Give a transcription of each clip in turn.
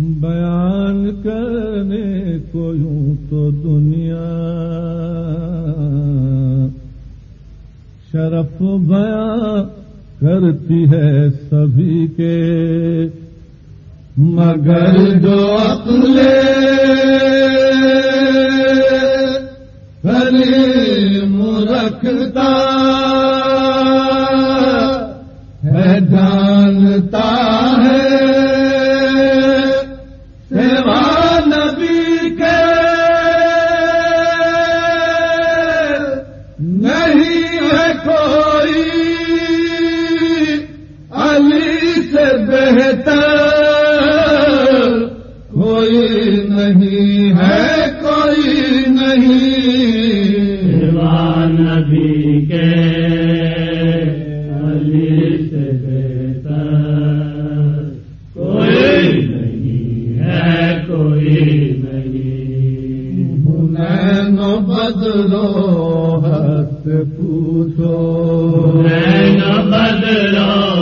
بیان کرنے کو یوں تو دنیا شرف بیان کرتی ہے سبھی کے۔ مگر جو عقل حلیم رکھتا ہے جانتا کوئی نہیں ہے کوئی نہیں نبی کے علی سے بہتر کوئی نہیں ہے کوئی نہیں حنین بدلو حق پوچھو میں نہ بدلو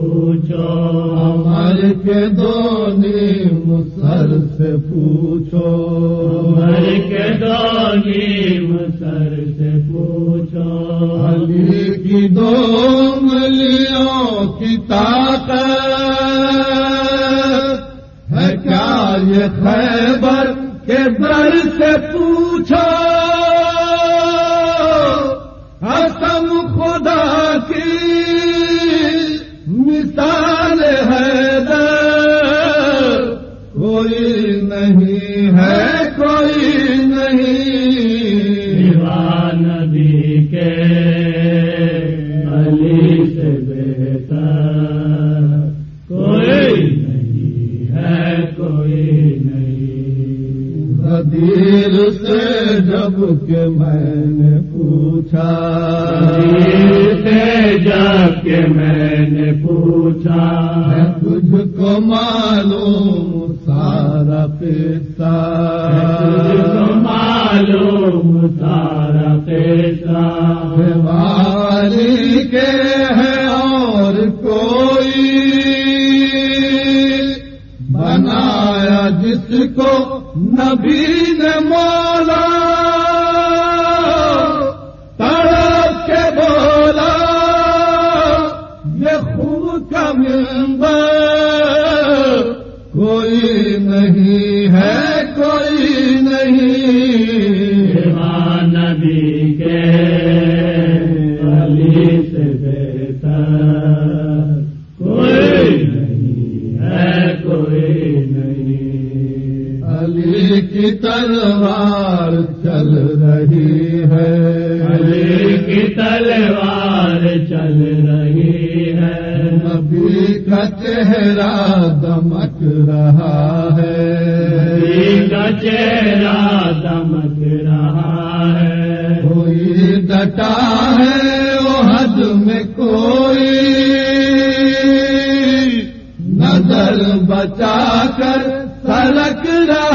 پوچھو عمر کے دونی مسر سے پوچھو۔ مر کے دونی سے پوچھو علی کی دو ملیوں کی طاقت ہے کیا یہ خیبر کے در سے پوچھو تال ہے در کوئی کہ میں نے پوچھا۔ سے جا کے میں نے پوچھا۔ ہے تجھ کو معلوم سارا پیسہ۔ معلوم سارا پیسہ۔ والی کے ہے اور کوئی۔ بنایا جس کو نبی تلوار چل رہی ہے۔ نبی کا چہرہ دمک رہا ہے۔ نبی کا چہرہ دمک رہا ہے۔ کوئی ڈٹا ہے وہ حد میں کوئی۔ نظر بچا کر سلک رہا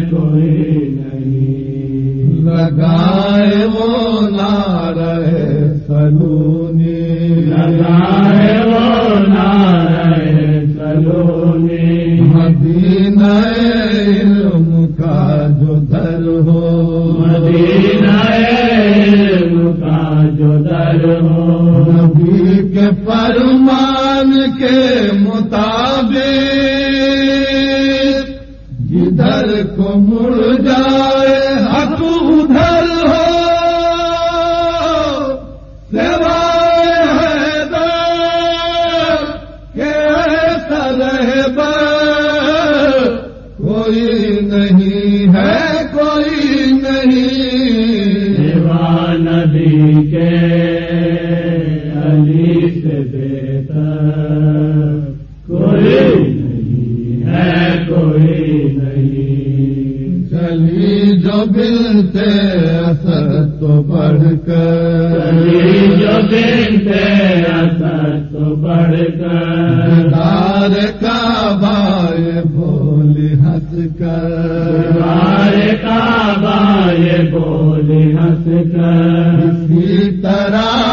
کوئی نہیں لگائے وہ مڑ بڑھ کر۔ جو دن تیرا سچ بڑھ کر۔ دار کا بائے بول ہنس کر۔ تار کا بائے بول ہنس کر۔ اسی طرح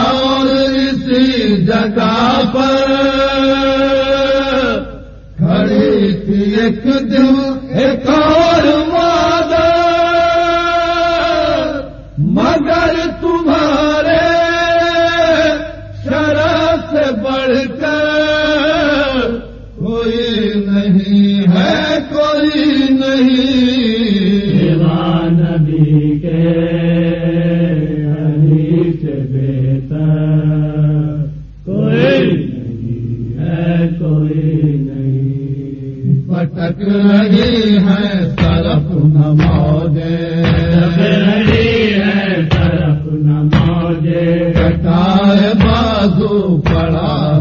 بہتر کوئی نہیں ہے کوئی نہیں۔ پٹک رہی ہے طرف نہ موجے ہے طرف نہ موجے کٹار بازو پڑا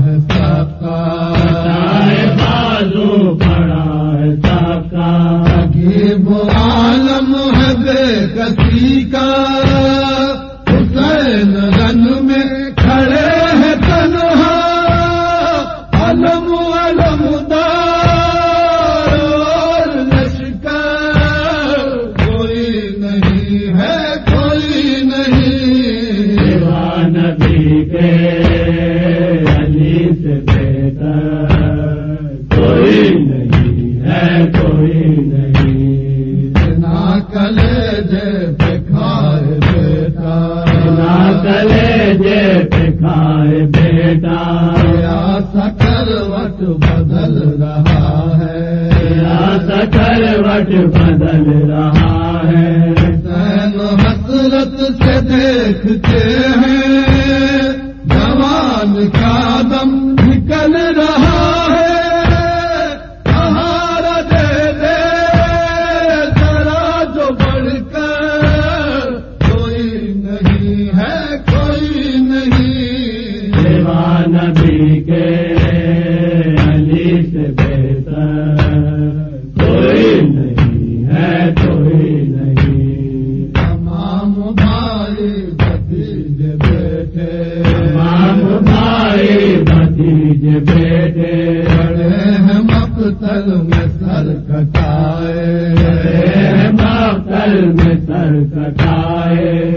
سکروٹ بدل رہا ہے؟ سکروٹ بدل رہا ہے؟ حسرت سے دیکھتے ہیں ماتل میں سر کٹائے۔ ماتل میں سر کٹائے۔